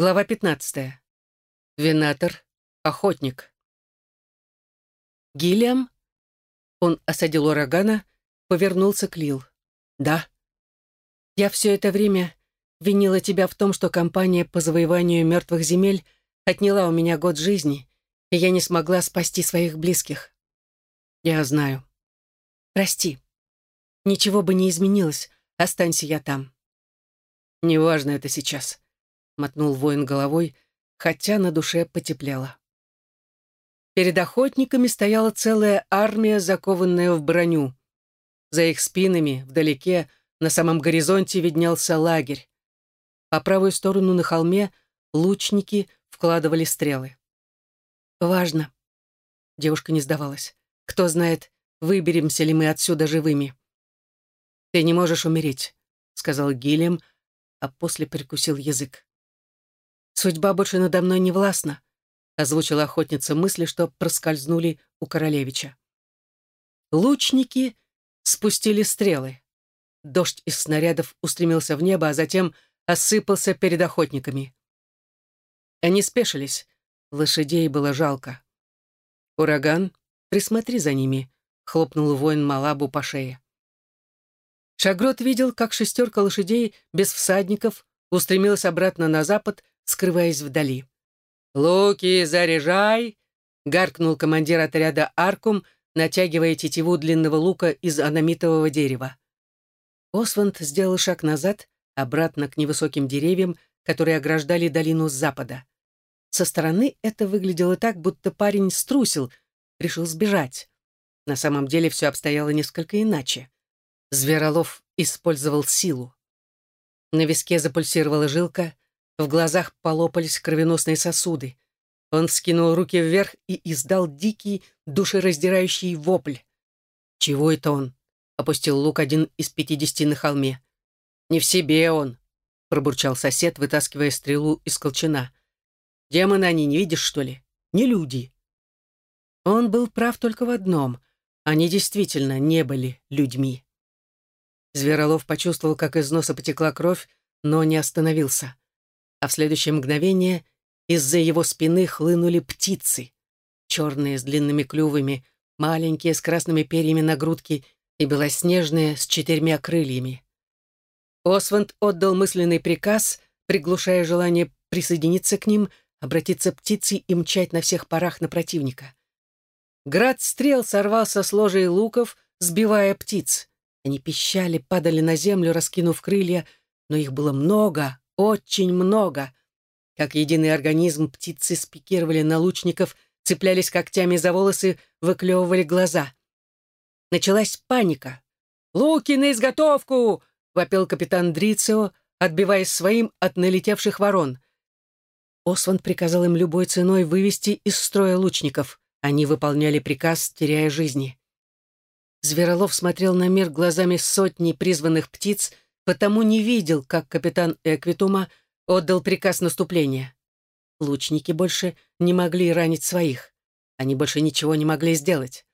Глава 15. Винатор, охотник. Гиллиам, он осадил урагана, повернулся к Лил. «Да. Я все это время винила тебя в том, что компания по завоеванию мертвых земель отняла у меня год жизни, и я не смогла спасти своих близких. Я знаю. Прости. Ничего бы не изменилось, останься я там. Неважно это сейчас мотнул воин головой, хотя на душе потеплело. Перед охотниками стояла целая армия, закованная в броню. За их спинами, вдалеке, на самом горизонте виднелся лагерь. По правую сторону на холме лучники вкладывали стрелы. «Важно». Девушка не сдавалась. «Кто знает, выберемся ли мы отсюда живыми». «Ты не можешь умереть», — сказал Гильям, а после прикусил язык. «Судьба больше надо мной не властна», — озвучила охотница мысли, что проскользнули у королевича. Лучники спустили стрелы. Дождь из снарядов устремился в небо, а затем осыпался перед охотниками. Они спешились. Лошадей было жалко. «Ураган, присмотри за ними», — хлопнул воин Малабу по шее. Шагрот видел, как шестерка лошадей без всадников устремилась обратно на запад, скрываясь вдали. «Луки, заряжай!» — гаркнул командир отряда «Аркум», натягивая тетиву длинного лука из аномитового дерева. Осванд сделал шаг назад, обратно к невысоким деревьям, которые ограждали долину с запада. Со стороны это выглядело так, будто парень струсил, решил сбежать. На самом деле все обстояло несколько иначе. Зверолов использовал силу. На виске запульсировала жилка, в глазах полопались кровеносные сосуды. Он вскинул руки вверх и издал дикий, душераздирающий вопль. «Чего это он?» — опустил лук один из пятидесяти на холме. «Не в себе он», — пробурчал сосед, вытаскивая стрелу из колчана. «Демоны они, не видишь, что ли? Не люди». Он был прав только в одном. Они действительно не были людьми. Зверолов почувствовал, как из носа потекла кровь, но не остановился а в следующее мгновение из-за его спины хлынули птицы. Черные с длинными клювами, маленькие с красными перьями на грудке и белоснежные с четырьмя крыльями. Осванд отдал мысленный приказ, приглушая желание присоединиться к ним, обратиться птицей и мчать на всех парах на противника. Град стрел сорвался с ложей луков, сбивая птиц. Они пищали, падали на землю, раскинув крылья, но их было много, очень много. Как единый организм птицы спикировали на лучников, цеплялись когтями за волосы, выклевывали глаза. Началась паника. «Луки на изготовку!» — вопил капитан Дрицио, отбиваясь своим от налетевших ворон. Осванд приказал им любой ценой вывести из строя лучников. Они выполняли приказ, теряя жизни. Зверолов смотрел на мир глазами сотни призванных птиц, потому не видел, как капитан Эквитума отдал приказ наступления. Лучники больше не могли ранить своих. Они больше ничего не могли сделать.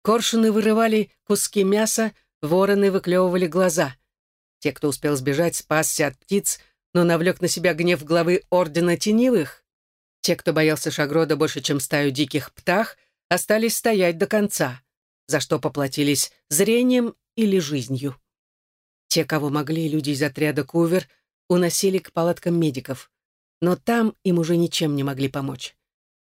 Коршуны вырывали куски мяса, вороны выклевывали глаза. Те, кто успел сбежать, спасся от птиц, но навлек на себя гнев главы Ордена Теневых. Те, кто боялся Шагрода больше, чем стаю диких птах, остались стоять до конца, за что поплатились зрением или жизнью. Те, кого могли, люди из отряда Кувер, уносили к палаткам медиков. Но там им уже ничем не могли помочь.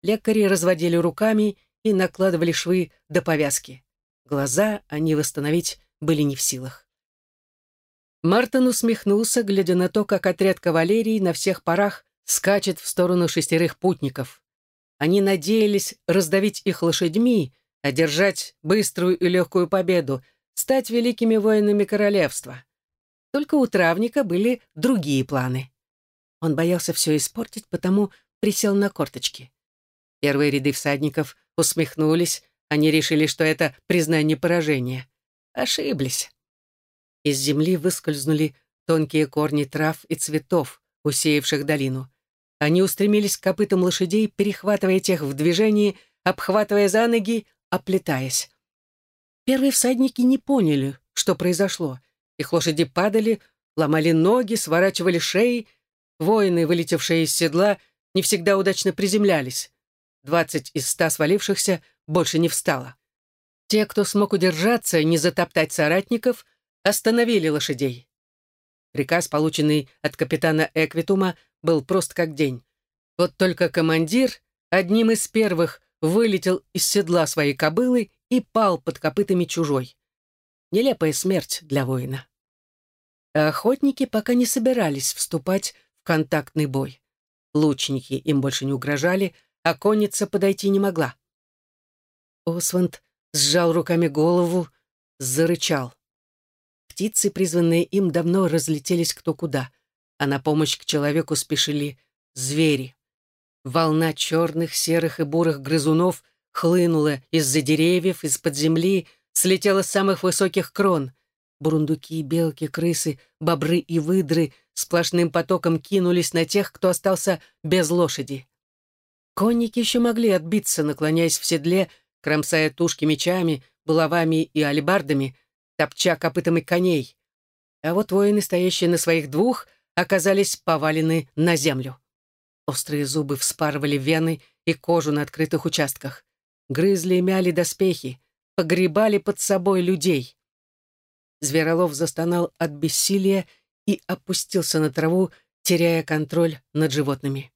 Лекари разводили руками и накладывали швы до повязки. Глаза они восстановить были не в силах. Мартин усмехнулся, глядя на то, как отряд кавалерии на всех парах скачет в сторону шестерых путников. Они надеялись раздавить их лошадьми, одержать быструю и легкую победу, стать великими воинами королевства. Только у травника были другие планы. Он боялся все испортить, потому присел на корточки. Первые ряды всадников усмехнулись, они решили, что это признание поражения. Ошиблись. Из земли выскользнули тонкие корни трав и цветов, усеявших долину. Они устремились к копытам лошадей, перехватывая тех в движении, обхватывая за ноги, оплетаясь. Первые всадники не поняли, что произошло — их лошади падали, ломали ноги, сворачивали шеи. Воины, вылетевшие из седла, не всегда удачно приземлялись. Двадцать из ста свалившихся больше не встало. Те, кто смог удержаться и не затоптать соратников, остановили лошадей. Приказ, полученный от капитана Эквитума, был прост как день. Вот только командир одним из первых вылетел из седла своей кобылы и пал под копытами чужой. Нелепая смерть для воина. А охотники пока не собирались вступать в контактный бой. Лучники им больше не угрожали, а конница подойти не могла. Осванд сжал руками голову, зарычал. Птицы, призванные им, давно разлетелись кто куда, а на помощь к человеку спешили звери. Волна черных, серых и бурых грызунов хлынула из-за деревьев, из-под земли, слетела с самых высоких крон. Бурундуки, белки, крысы, бобры и выдры сплошным потоком кинулись на тех, кто остался без лошади. Конники еще могли отбиться, наклоняясь в седле, кромсая тушки мечами, булавами и алебардами, топча копытами коней. А вот воины, стоящие на своих двух, оказались повалены на землю. Острые зубы вспарывали вены и кожу на открытых участках. Грызли и мяли доспехи, погребали под собой людей. Зверолов застонал от бессилия и опустился на траву, теряя контроль над животными.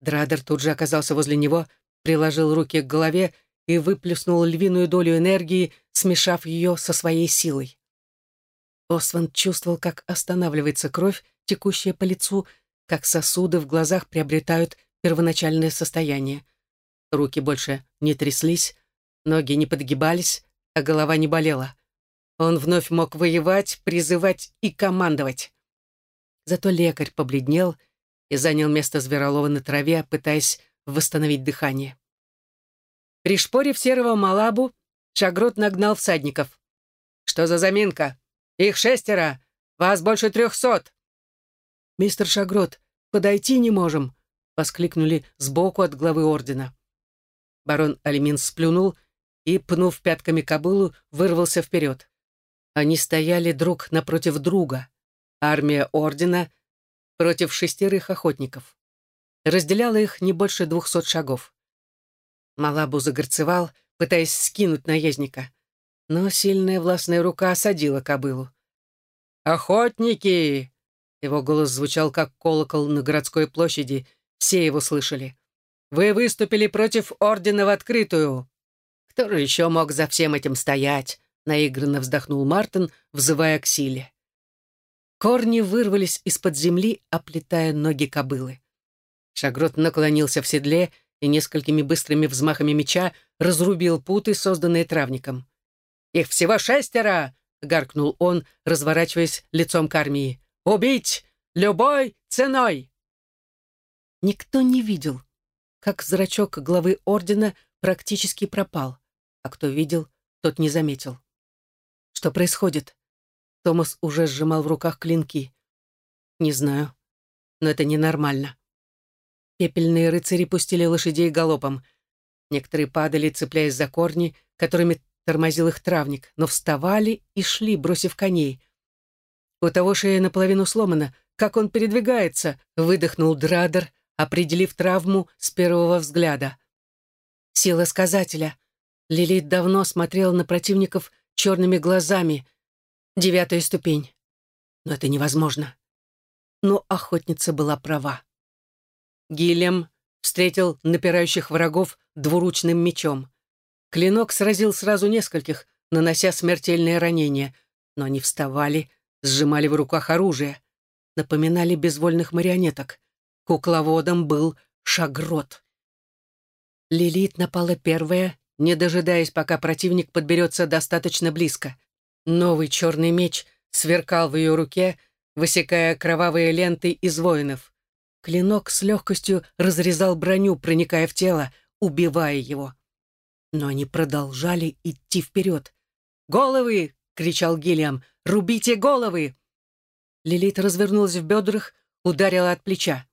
Драдер тут же оказался возле него, приложил руки к голове и выплюснул львиную долю энергии, смешав ее со своей силой. Осванд чувствовал, как останавливается кровь, текущая по лицу, как сосуды в глазах приобретают первоначальное состояние. Руки больше не тряслись, ноги не подгибались, а голова не болела. Он вновь мог воевать, призывать и командовать. Зато лекарь побледнел и занял место Зверолова на траве, пытаясь восстановить дыхание. Пришпорив серого Малабу, Шагрот нагнал всадников. «Что за заминка? Их шестеро! Вас больше трехсот!» «Мистер Шагрот, подойти не можем!» — воскликнули сбоку от главы ордена. Барон Алимин сплюнул и, пнув пятками кобылу, вырвался вперед. Они стояли друг напротив друга. Армия ордена против шестерых охотников. Разделяла их не больше двухсот шагов. Малабу загорцевал, пытаясь скинуть наездника. Но сильная властная рука осадила кобылу. «Охотники!» Его голос звучал, как колокол на городской площади. Все его слышали. «Вы выступили против Ордена в открытую!» «Кто же еще мог за всем этим стоять?» Наигранно вздохнул Мартин, взывая к силе. Корни вырвались из-под земли, оплетая ноги кобылы. Шагрот наклонился в седле и несколькими быстрыми взмахами меча разрубил путы, созданные травником. «Их всего шестеро!» — гаркнул он, разворачиваясь лицом к армии. Убить! Любой ценой!» Никто не видел, как зрачок главы ордена практически пропал, а кто видел, тот не заметил. Что происходит? Томас уже сжимал в руках клинки. Не знаю, но это ненормально. Пепельные рыцари пустили лошадей галопом. Некоторые падали, цепляясь за корни, которыми тормозил их травник, но вставали и шли, бросив коней — у того шея наполовину сломана. Как он передвигается?» — выдохнул Драдер, определив травму с первого взгляда. Сила сказателя. Лилит давно смотрела на противников черными глазами. Девятая ступень. Но это невозможно. Но охотница была права. Гильям встретил напирающих врагов двуручным мечом. Клинок сразил сразу нескольких, нанося смертельные ранения, но они вставали, сжимали в руках оружие, напоминали безвольных марионеток. Кукловодом был Шагрот. Лилит напала первая, не дожидаясь, пока противник подберется достаточно близко. Новый черный меч сверкал в ее руке, высекая кровавые ленты из воинов. Клинок с легкостью разрезал броню, проникая в тело, убивая его. Но они продолжали идти вперед. «Головы!» — кричал Гиллиам. «Рубите головы!» Лилит развернулась в бедрах, ударила от плеча.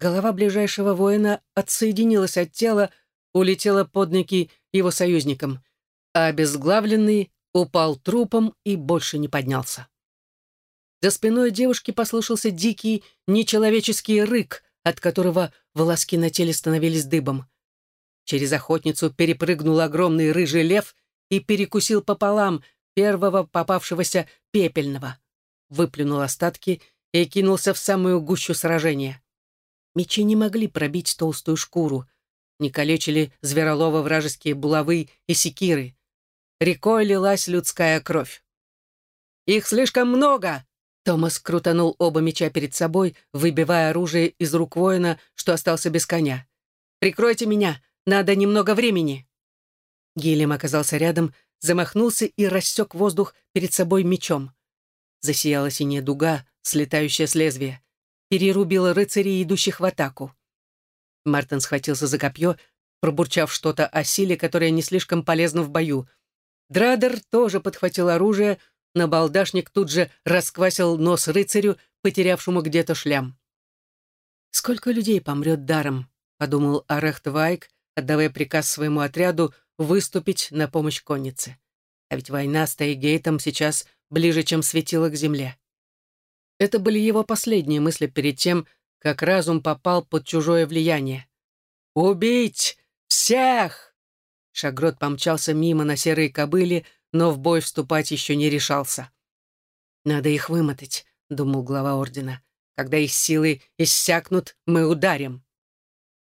Голова ближайшего воина отсоединилась от тела, улетела под ноги его союзникам, а обезглавленный упал трупом и больше не поднялся. За спиной девушки послышался дикий, нечеловеческий рык, от которого волоски на теле становились дыбом. Через охотницу перепрыгнул огромный рыжий лев и перекусил пополам первого попавшегося пепельного. Выплюнул остатки и кинулся в самую гущу сражения. Мечи не могли пробить толстую шкуру, не калечили зверолова вражеские булавы и секиры. Рекой лилась людская кровь. «Их слишком много!» Томас крутанул оба меча перед собой, выбивая оружие из рук воина, что остался без коня. «Прикройте меня! Надо немного времени!» Гелем оказался рядом, замахнулся и рассек воздух перед собой мечом. Засияла синяя дуга, слетающая с лезвия. Перерубила рыцарей, идущих в атаку. Мартин схватился за копье, пробурчав что-то о силе, которая не слишком полезна в бою. Драдер тоже подхватил оружие, но балдашник тут же расквасил нос рыцарю, потерявшему где-то шлям. «Сколько людей помрет даром?» — подумал Арехт Вайк, отдавая приказ своему отряду выступить на помощь коннице. А ведь война с Тайгейтом сейчас ближе, чем светило к земле. Это были его последние мысли перед тем, как разум попал под чужое влияние. «Убить всех!» Шагрот помчался мимо на серые кобыли, но в бой вступать еще не решался. «Надо их вымотать», — думал глава ордена. «Когда их силы иссякнут, мы ударим».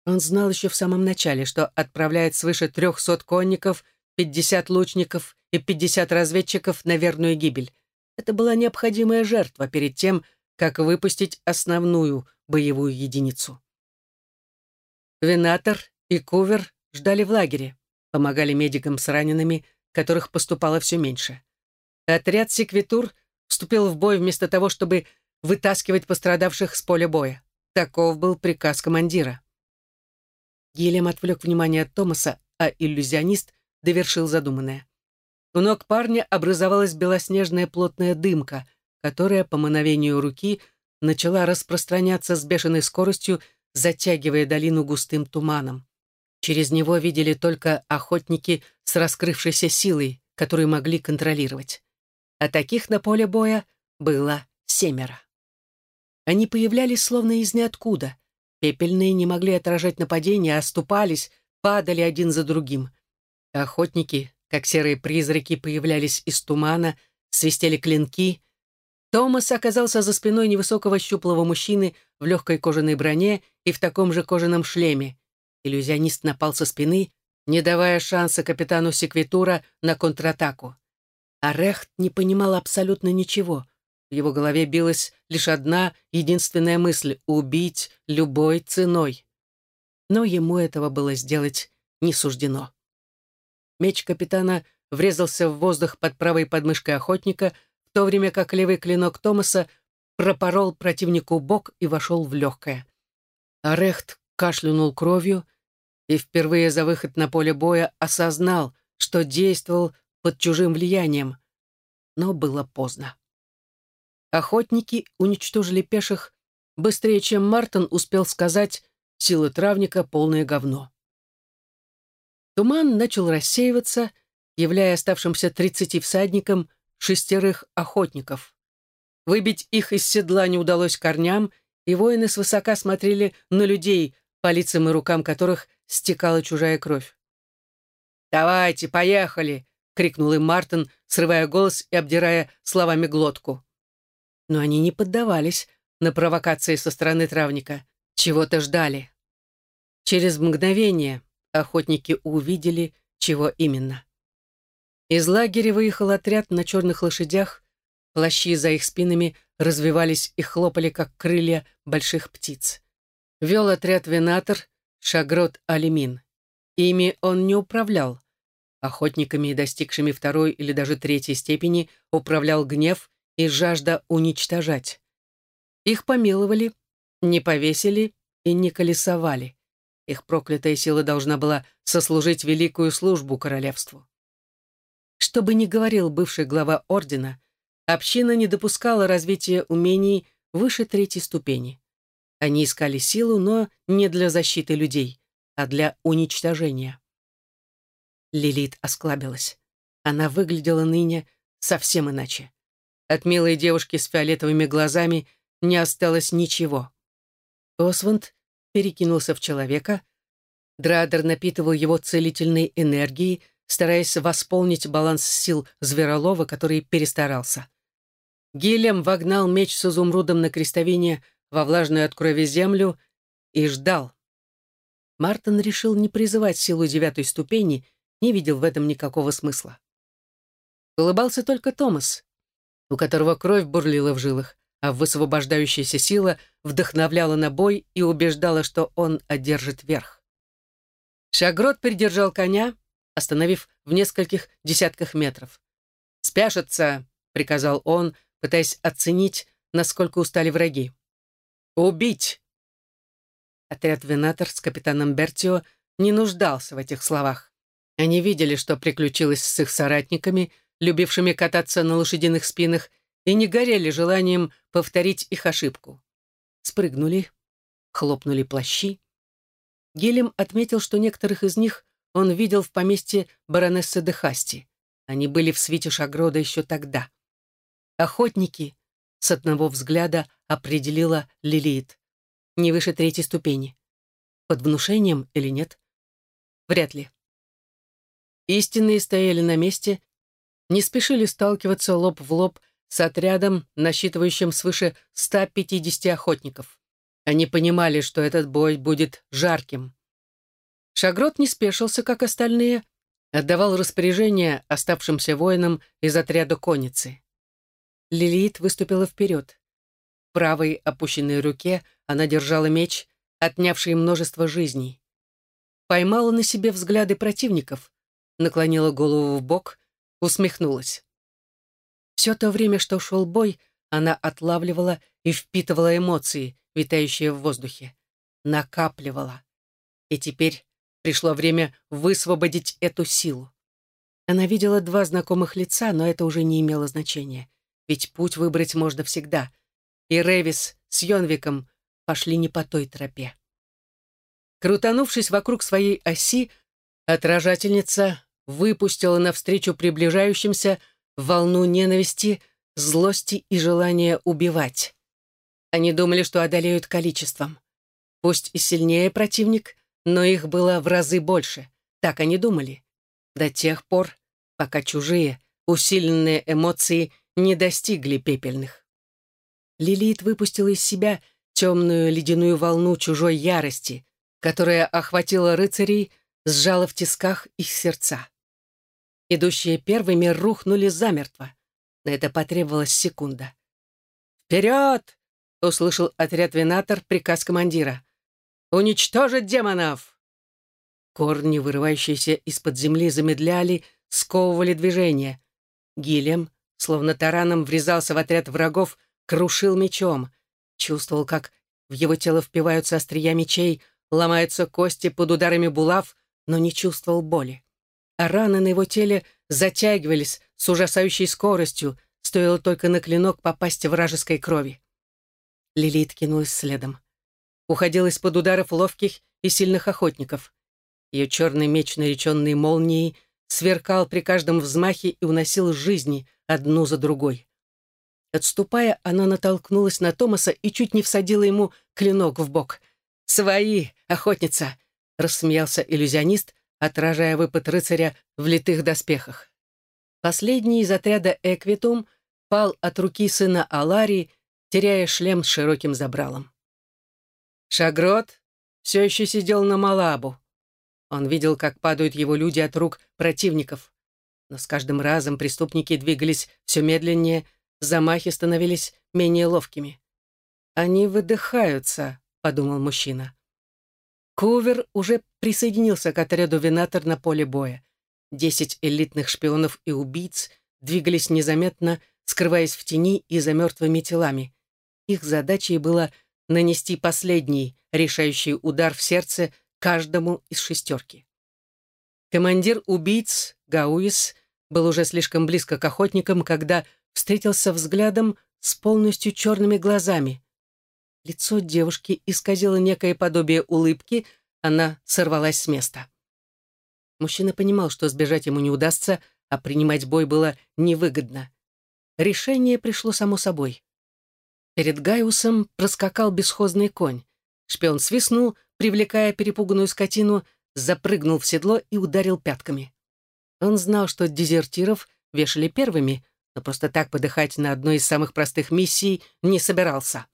Он знал еще в самом начале, что отправляет свыше трехсот конников, пятьдесят лучников и пятьдесят разведчиков на верную гибель. Это была необходимая жертва перед тем, как выпустить основную боевую единицу. Винатор и Кувер ждали в лагере, помогали медикам с ранеными, которых поступало все меньше. Отряд секвитур вступил в бой вместо того, чтобы вытаскивать пострадавших с поля боя. Таков был приказ командира. Гильям отвлек внимание от Томаса, а иллюзионист довершил задуманное. У ног парня образовалась белоснежная плотная дымка, которая, по мановению руки, начала распространяться с бешеной скоростью, затягивая долину густым туманом. Через него видели только охотники с раскрывшейся силой, которую могли контролировать. А таких на поле боя было семеро. Они появлялись словно из ниоткуда. Пепельные не могли отражать нападения, а оступались, падали один за другим. Охотники, как серые призраки, появлялись из тумана, свистели клинки. Томас оказался за спиной невысокого щуплого мужчины в легкой кожаной броне и в таком же кожаном шлеме, Иллюзионист напал со спины, не давая шанса капитану Секвитура на контратаку. А Рехт не понимал абсолютно ничего. В его голове билась лишь одна единственная мысль — убить любой ценой. Но ему этого было сделать не суждено. Меч капитана врезался в воздух под правой подмышкой охотника, то время как левый клинок Томаса пропорол противнику бок и вошел в легкое. Арехт кашлянул кровью, и впервые за выход на поле боя осознал, что действовал под чужим влиянием. Но было поздно. Охотники уничтожили пеших быстрее, чем Мартин успел сказать «силы травника — полное говно». Туман начал рассеиваться, являя оставшимся тридцати всадникам шестерых охотников. Выбить их из седла не удалось корням, и воины свысока смотрели на людей, по лицам и рукам которых стекала чужая кровь. «Давайте, поехали!» — крикнул им Мартин, срывая голос и обдирая словами глотку. Но они не поддавались на провокации со стороны травника. Чего-то ждали. Через мгновение охотники увидели, чего именно. Из лагеря выехал отряд на черных лошадях, плащи за их спинами развивались и хлопали, как крылья больших птиц. Вел отряд винатор Шагрот Алимин. Ими он не управлял. Охотниками, достигшими второй или даже третьей степени, управлял гнев и жажда уничтожать. Их помиловали, не повесили и не колесовали. Их проклятая сила должна была сослужить великую службу королевству. Что бы ни говорил бывший глава ордена, община не допускала развития умений выше третьей ступени. Они искали силу, но не для защиты людей, а для уничтожения. Лилит осклабилась. Она выглядела ныне совсем иначе. От милой девушки с фиолетовыми глазами не осталось ничего. Осванд перекинулся в человека. Драдер напитывал его целительной энергией, стараясь восполнить баланс сил Зверолова, который перестарался. Гилем вогнал меч с изумрудом на крестовине во влажную от крови землю и ждал. Мартин решил не призывать силу девятой ступени, не видел в этом никакого смысла. Улыбался только Томас, у которого кровь бурлила в жилах, а высвобождающаяся сила вдохновляла на бой и убеждала, что он одержит верх. Шагрот придержал коня, остановив в нескольких десятках метров. «Спяшется!» — приказал он, пытаясь оценить, насколько устали враги. «Убить!» Отряд Венатор с капитаном Бертио не нуждался в этих словах. Они видели, что приключилось с их соратниками, любившими кататься на лошадиных спинах, и не горели желанием повторить их ошибку. Спрыгнули, хлопнули плащи. Гелем отметил, что некоторых из них он видел в поместье баронессы де Хасти. Они были в свите Шагрода еще тогда. Охотники с одного взгляда определила Лилит. Не выше третьей ступени. Под внушением или нет? Вряд ли. Истинные стояли на месте, не спешили сталкиваться лоб в лоб с отрядом, насчитывающим свыше 150 охотников. Они понимали, что этот бой будет жарким. Шагрот не спешился, как остальные, отдавал распоряжение оставшимся воинам из отряда конницы. Лилит выступила вперед. В правой опущенной руке она держала меч, отнявший множество жизней. Поймала на себе взгляды противников, наклонила голову в бок, усмехнулась. Все то время, что шел бой, она отлавливала и впитывала эмоции, витающие в воздухе. Накапливала. И теперь пришло время высвободить эту силу. Она видела два знакомых лица, но это уже не имело значения ведь путь выбрать можно всегда. И Ревис с Йонвиком пошли не по той тропе. Крутанувшись вокруг своей оси, отражательница выпустила навстречу приближающимся волну ненависти, злости и желания убивать. Они думали, что одолеют количеством. Пусть и сильнее противник, но их было в разы больше. Так они думали. До тех пор, пока чужие, усиленные эмоции не достигли пепельных. Лилит выпустила из себя темную ледяную волну чужой ярости, которая охватила рыцарей, сжала в тисках их сердца. Идущие первыми рухнули замертво. На это потребовалась секунда. «Вперед!» — услышал отряд-венатор приказ командира. «Уничтожить демонов!» Корни, вырывающиеся из-под земли, замедляли, сковывали движение. Гилем, словно тараном врезался в отряд врагов, крушил мечом. Чувствовал, как в его тело впиваются острия мечей, ломаются кости под ударами булав, но не чувствовал боли. А раны на его теле затягивались с ужасающей скоростью, стоило только на клинок попасть вражеской крови. Лилит кинулась следом. Уходил из-под ударов ловких и сильных охотников. Ее черный меч, нареченный молнией, сверкал при каждом взмахе и уносил жизни, одну за другой. Отступая, она натолкнулась на Томаса и чуть не всадила ему клинок в бок. «Свои, охотница!» — рассмеялся иллюзионист, отражая выпад рыцаря в литых доспехах. Последний из отряда «Эквитум» пал от руки сына Аларии, теряя шлем с широким забралом. Шагрот все еще сидел на Малабу. Он видел, как падают его люди от рук противников. Но с каждым разом преступники двигались все медленнее, замахи становились менее ловкими. «Они выдыхаются», — подумал мужчина. Кувер уже присоединился к отряду Винатор на поле боя. Десять элитных шпионов и убийц двигались незаметно, скрываясь в тени и за мертвыми телами. Их задачей было нанести последний, решающий удар в сердце каждому из шестерки. Командир убийц, Гауис, был уже слишком близко к охотникам, когда встретился взглядом с полностью черными глазами. Лицо девушки исказило некое подобие улыбки, она сорвалась с места. Мужчина понимал, что сбежать ему не удастся, а принимать бой было невыгодно. решение пришло само собой. Перед Гaiусом проскакал бесхозный конь. Шпион свистнул, привлекая перепуганную скотину, запрыгнул в седло и ударил пятками. Он знал, что дезертиров вешали первыми, но просто так подыхать на одной из самых простых миссий не собирался.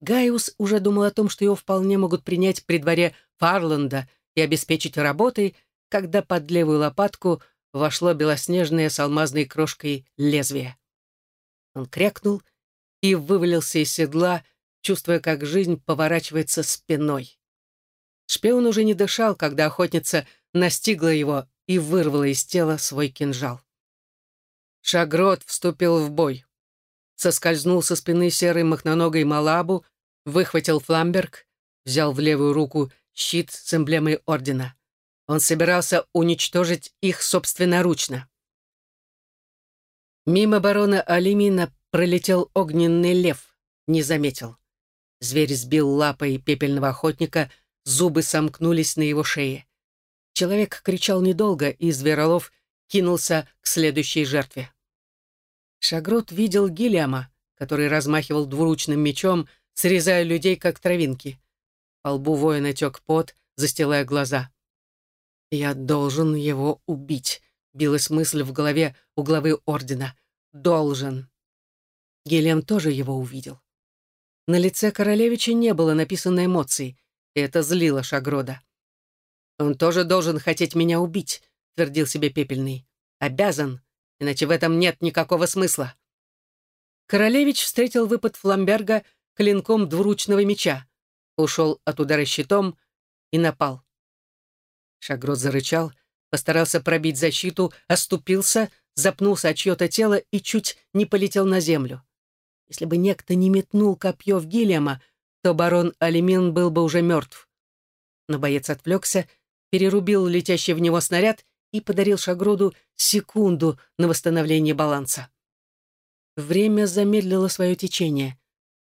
Гaiус уже думал о том, что его вполне могут принять при дворе Фарланда и обеспечить работой, когда под левую лопатку вошло белоснежное с алмазной крошкой лезвие. Он крякнул и вывалился из седла, чувствуя, как жизнь поворачивается спиной. Шпион уже не дышал, когда охотница настигла его и вырвала из тела свой кинжал. Шагрот вступил в бой. Соскользнул со спины серой махноногой Малабу, выхватил фламберг, взял в левую руку щит с эмблемой ордена. Он собирался уничтожить их собственноручно. Мимо барона Алимина пролетел огненный лев, не заметил. Зверь сбил лапой пепельного охотника, зубы сомкнулись на его шее. Человек кричал недолго, и Зверолов кинулся к следующей жертве. Шагрот видел Гильяма, который размахивал двуручным мечом, срезая людей, как травинки. По лбу воина тек пот, застилая глаза. «Я должен его убить», — билась мысль в голове у главы ордена. «Должен». Гелем тоже его увидел. На лице королевича не было написано эмоций, и это злило Шагрода. «Он тоже должен хотеть меня убить», — твердил себе Пепельный. «Обязан, иначе в этом нет никакого смысла». Королевич встретил выпад Фламберга клинком двуручного меча, ушел от удара щитом и напал. Шагрот зарычал, постарался пробить защиту, оступился, запнулся от чье-то тело и чуть не полетел на землю. Если бы некто не метнул копье в Гильяма, то барон Алимин был бы уже мертв. Но боец отвлекся, перерубил летящий в него снаряд и подарил Шагроду секунду на восстановление баланса. Время замедлило свое течение.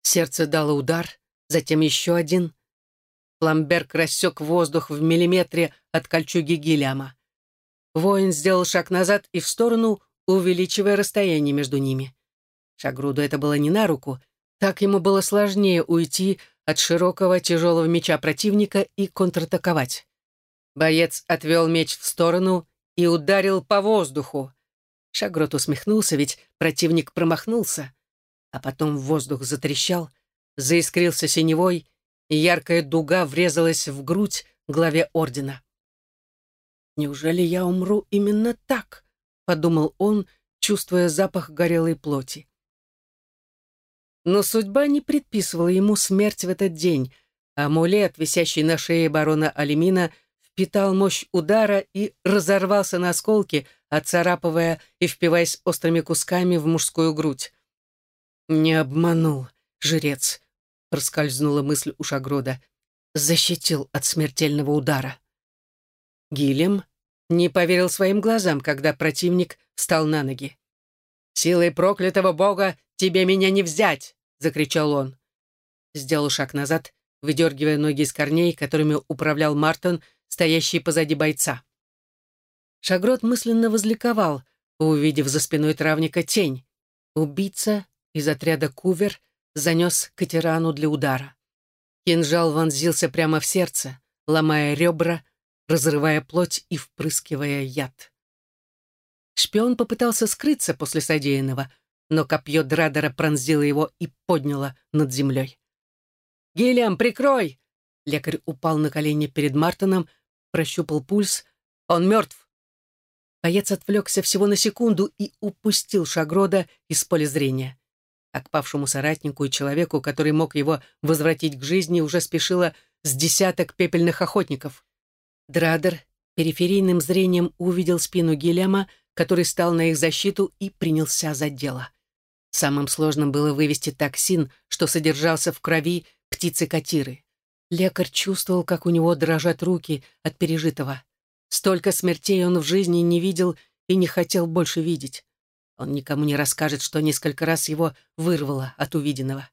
Сердце дало удар, затем еще один. Ламберг рассек воздух в миллиметре от кольчуги Гильяма. Воин сделал шаг назад и в сторону, увеличивая расстояние между ними. Шагруду это было не на руку, так ему было сложнее уйти от широкого тяжелого меча противника и контратаковать. Боец отвел меч в сторону и ударил по воздуху. Шагрот усмехнулся, ведь противник промахнулся. А потом воздух затрещал, заискрился синевой, и яркая дуга врезалась в грудь главе ордена. «Неужели я умру именно так?» — подумал он, чувствуя запах горелой плоти. Но судьба не предписывала ему смерть в этот день. Амулет, висящий на шее барона Алимина, впитал мощь удара и разорвался на осколки, отцарапывая и впиваясь острыми кусками в мужскую грудь. «Не обманул, жрец», — проскользнула мысль у Шагрода. «Защитил от смертельного удара». Гилем не поверил своим глазам, когда противник встал на ноги. «Силой проклятого бога тебе меня не взять!» — закричал он. Сделал шаг назад, выдергивая ноги из корней, которыми управлял Мартин, стоящий позади бойца. Шагрот мысленно возликовал, увидев за спиной травника тень. Убийца из отряда Кувер занес катерану для удара. Кинжал вонзился прямо в сердце, ломая ребра, разрывая плоть и впрыскивая яд. Шпион попытался скрыться после содеянного, но копье Драдера пронзило его и подняло над землей. «Гильям, прикрой!» Лекарь упал на колени перед Мартином, прощупал пульс. «Он мертв!» Боец отвлекся всего на секунду и упустил Шагрода из поля зрения. А к павшему соратнику и человеку, который мог его возвратить к жизни, уже спешило с десяток пепельных охотников. Драдер периферийным зрением увидел спину Гильяма, который стал на их защиту и принялся за дело. Самым сложным было вывести токсин, что содержался в крови птицы-катиры. Лекарь чувствовал, как у него дрожат руки от пережитого. Столько смертей он в жизни не видел и не хотел больше видеть. Он никому не расскажет, что несколько раз его вырвало от увиденного.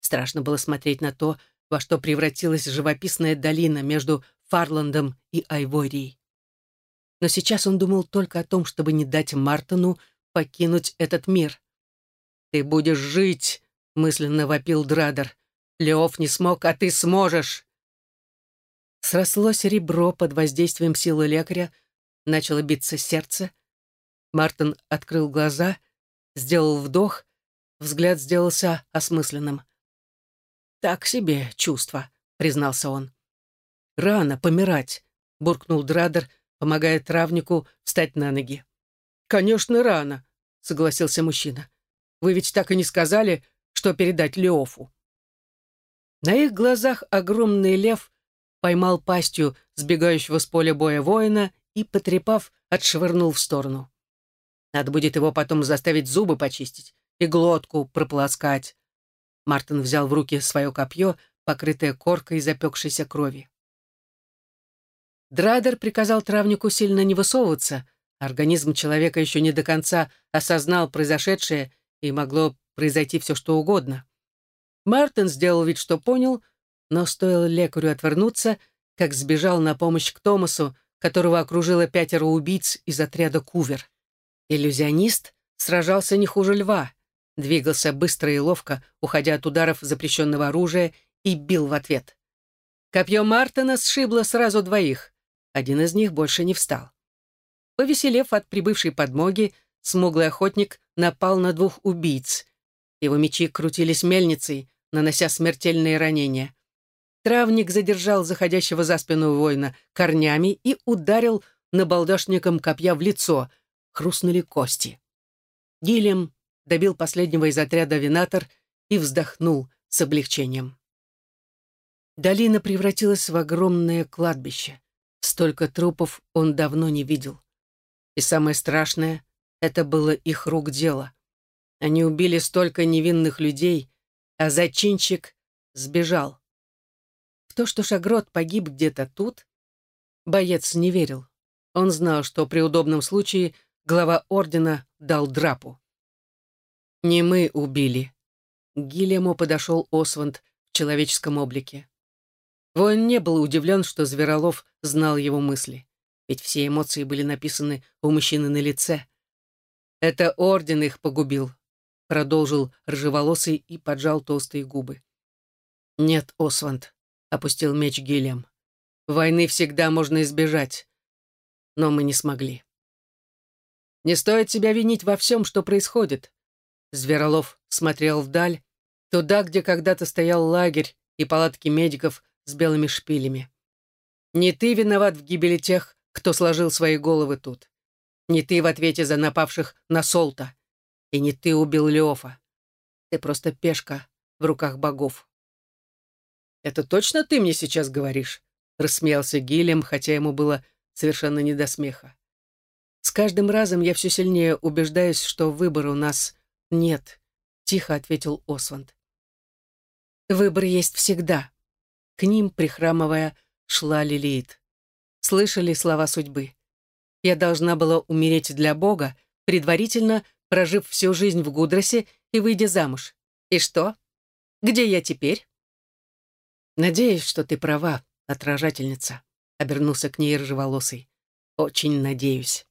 Страшно было смотреть на то, во что превратилась живописная долина между Фарландом и Айворией. Но сейчас он думал только о том, чтобы не дать Мартону покинуть этот мир. «Ты будешь жить!» — мысленно вопил Драдер. «Леоф не смог, а ты сможешь!» Срослось ребро под воздействием силы лекаря, начало биться сердце. Мартин открыл глаза, сделал вдох, взгляд сделался осмысленным. «Так себе чувство», — признался он. «Рано помирать», — буркнул Драдер, помогая травнику встать на ноги. «Конечно, рано», — согласился мужчина. «Вы ведь так и не сказали, что передать Леофу». На их глазах огромный лев поймал пастью сбегающего с поля боя воина и, потрепав, отшвырнул в сторону. Надо будет его потом заставить зубы почистить и глотку прополоскать. Мартин взял в руки свое копье, покрытое коркой запекшейся крови. Драдер приказал травнику сильно не высовываться. Организм человека еще не до конца осознал произошедшее, и могло произойти все, что угодно. Мартин сделал вид, что понял, но стоило лекарю отвернуться, как сбежал на помощь к Томасу, которого окружило пятеро убийц из отряда Кувер. Иллюзионист сражался не хуже льва, двигался быстро и ловко, уходя от ударов запрещенного оружия, и бил в ответ. Копье Мартина сшибло сразу двоих. Один из них больше не встал. Повеселев от прибывшей подмоги, смуглый охотник напал на двух убийц. Его мечи крутились мельницей, нанося смертельные ранения. Травник задержал заходящего за спину воина корнями и ударил набалдашником копья в лицо. Хрустнули кости. Гилем добил последнего из отряда винатор и вздохнул с облегчением. Долина превратилась в огромное кладбище. Столько трупов он давно не видел. И самое страшное — это было их рук дело. Они убили столько невинных людей, а зачинщик сбежал. В то, что Шагрот погиб где-то тут, боец не верил. Он знал, что при удобном случае глава ордена дал драпу. «Не мы убили». К Гильяму подошел Осванд в человеческом облике. Воин не был удивлен, что Зверолов знал его мысли, ведь все эмоции были написаны у мужчины на лице. «Это орден их погубил», — продолжил рыжеволосый и поджал толстые губы. «Нет, Осванд, опустил меч Гильям. Войны всегда можно избежать. Но мы не смогли. Не стоит себя винить во всем, что происходит. Зверолов смотрел вдаль, туда, где когда-то стоял лагерь и палатки медиков с белыми шпилями. Не ты виноват в гибели тех, кто сложил свои головы тут. Не ты в ответе за напавших на Солта. И не ты убил Леофа. Ты просто пешка в руках богов. «Это точно ты мне сейчас говоришь?» — рассмеялся Гилем, хотя ему было совершенно не до смеха. «С каждым разом я все сильнее убеждаюсь, что выбора у нас нет», — тихо ответил Осванд. «Выбор есть всегда». К ним, прихрамывая, шла Лилит. Слышали слова судьбы. Я должна была умереть для Бога, предварительно прожив всю жизнь в Гудросе и выйдя замуж. И что? Где я теперь? «Надеюсь, что ты права, отражательница», — обернулся к ней рыжеволосый. «Очень надеюсь».